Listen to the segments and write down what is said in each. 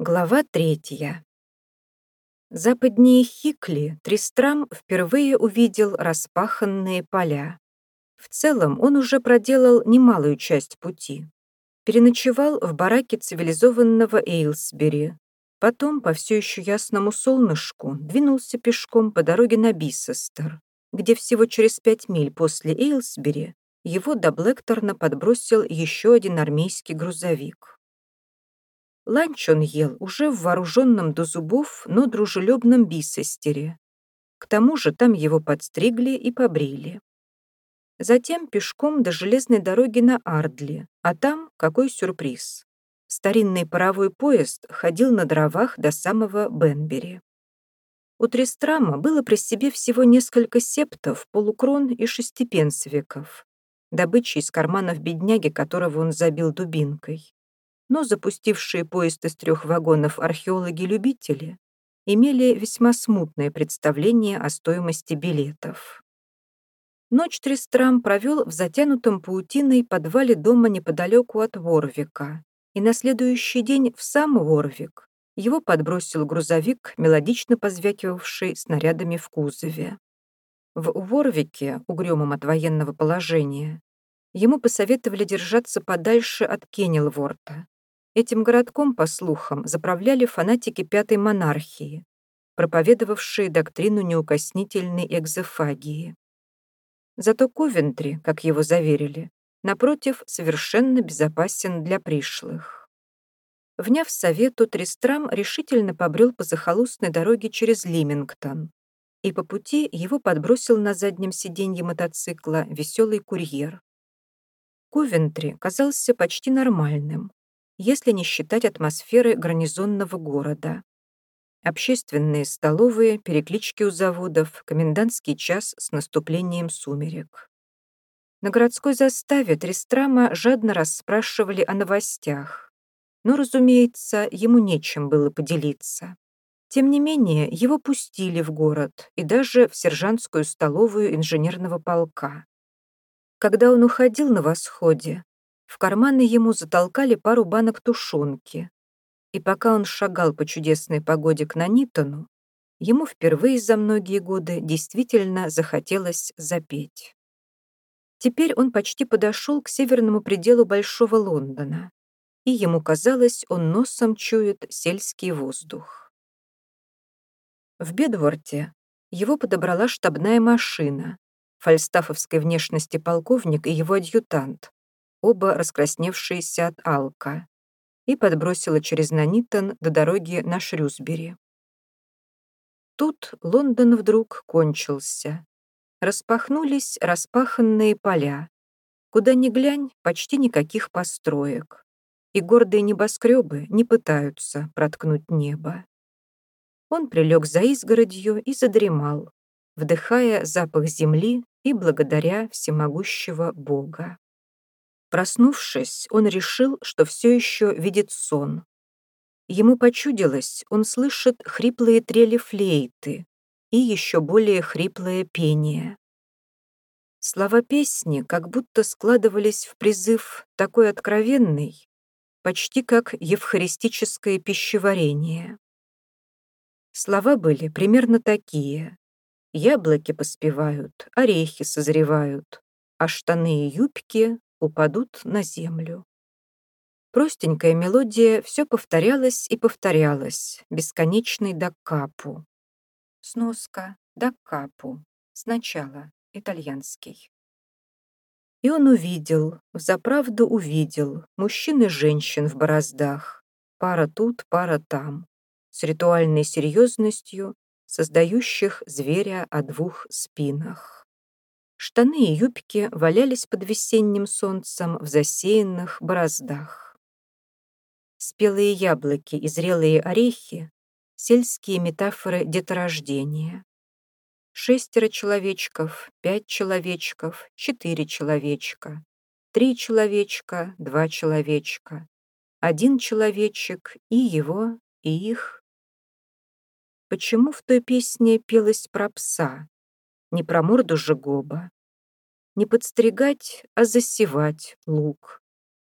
Глава третья. Западнее Хикли Тристрам впервые увидел распаханные поля. В целом он уже проделал немалую часть пути. Переночевал в бараке цивилизованного Эйлсбери. Потом, по все еще ясному солнышку, двинулся пешком по дороге на Бисестер, где всего через пять миль после Эйлсбери его до Блэкторна подбросил еще один армейский грузовик. Ланч он ел уже в вооруженном до зубов, но дружелюбном бисестере. К тому же там его подстригли и побрили. Затем пешком до железной дороги на Ардли, а там какой сюрприз. Старинный паровой поезд ходил на дровах до самого Бенбери. У Тристрама было при себе всего несколько септов, полукрон и шестипенсовиков, добычи из карманов бедняги, которого он забил дубинкой но запустившие поезд из трех вагонов археологи-любители имели весьма смутное представление о стоимости билетов. Ночь Тристрам провел в затянутом паутиной подвале дома неподалеку от Ворвика, и на следующий день в сам Ворвик его подбросил грузовик, мелодично позвякивавший снарядами в кузове. В Ворвике, угрюмом от военного положения, ему посоветовали держаться подальше от Кеннелворта, Этим городком, по слухам, заправляли фанатики Пятой монархии, проповедовавшие доктрину неукоснительной экзофагии. Зато Ковентри, как его заверили, напротив, совершенно безопасен для пришлых. Вняв совету, Тристрам решительно побрел по захолустной дороге через Лимингтон, и по пути его подбросил на заднем сиденье мотоцикла веселый курьер. Ковентри казался почти нормальным, если не считать атмосферы гарнизонного города. Общественные столовые, переклички у заводов, комендантский час с наступлением сумерек. На городской заставе Тристрама жадно расспрашивали о новостях. Но, разумеется, ему нечем было поделиться. Тем не менее, его пустили в город и даже в сержантскую столовую инженерного полка. Когда он уходил на восходе, в карманы ему затолкали пару банок тушенки. И пока он шагал по чудесной погоде к Нанитону, ему впервые за многие годы действительно захотелось запеть. Теперь он почти подошел к северному пределу Большого Лондона, и ему казалось, он носом чует сельский воздух. В Бедворте его подобрала штабная машина, фальстафовской внешности полковник и его адъютант, оба раскрасневшиеся от алка, и подбросила через Нанитон до дороги на Шрюсбери. Тут Лондон вдруг кончился. Распахнулись распаханные поля. Куда ни глянь, почти никаких построек. И гордые небоскребы не пытаются проткнуть небо. Он прилег за изгородью и задремал, вдыхая запах земли и благодаря всемогущего Бога. Проснувшись, он решил, что все еще видит сон. Ему почудилось, он слышит хриплые трели флейты и еще более хриплое пение. Слова песни как будто складывались в призыв такой откровенный, почти как евхаристическое пищеварение. Слова были примерно такие. Яблоки поспевают, орехи созревают, а штаны и юбки упадут на землю. Простенькая мелодия все повторялась и повторялась, бесконечный даккапу. Сноска даккапу. Сначала итальянский. И он увидел, взаправду увидел, мужчин и женщин в бороздах, пара тут, пара там, с ритуальной серьезностью, создающих зверя о двух спинах. Штаны и юбки валялись под весенним солнцем в засеянных бороздах. Спелые яблоки и зрелые орехи — сельские метафоры деторождения. Шестеро человечков, пять человечков, четыре человечка, три человечка, два человечка, один человечек и его, и их. Почему в той песне пелось про пса, не про морду же гоба. Не подстригать, а засевать лук.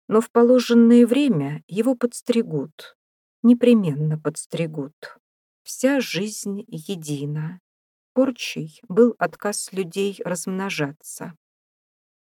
Но в положенное время его подстригут. непременно подстригут. Вся жизнь едина. Порчей был отказ людей размножаться.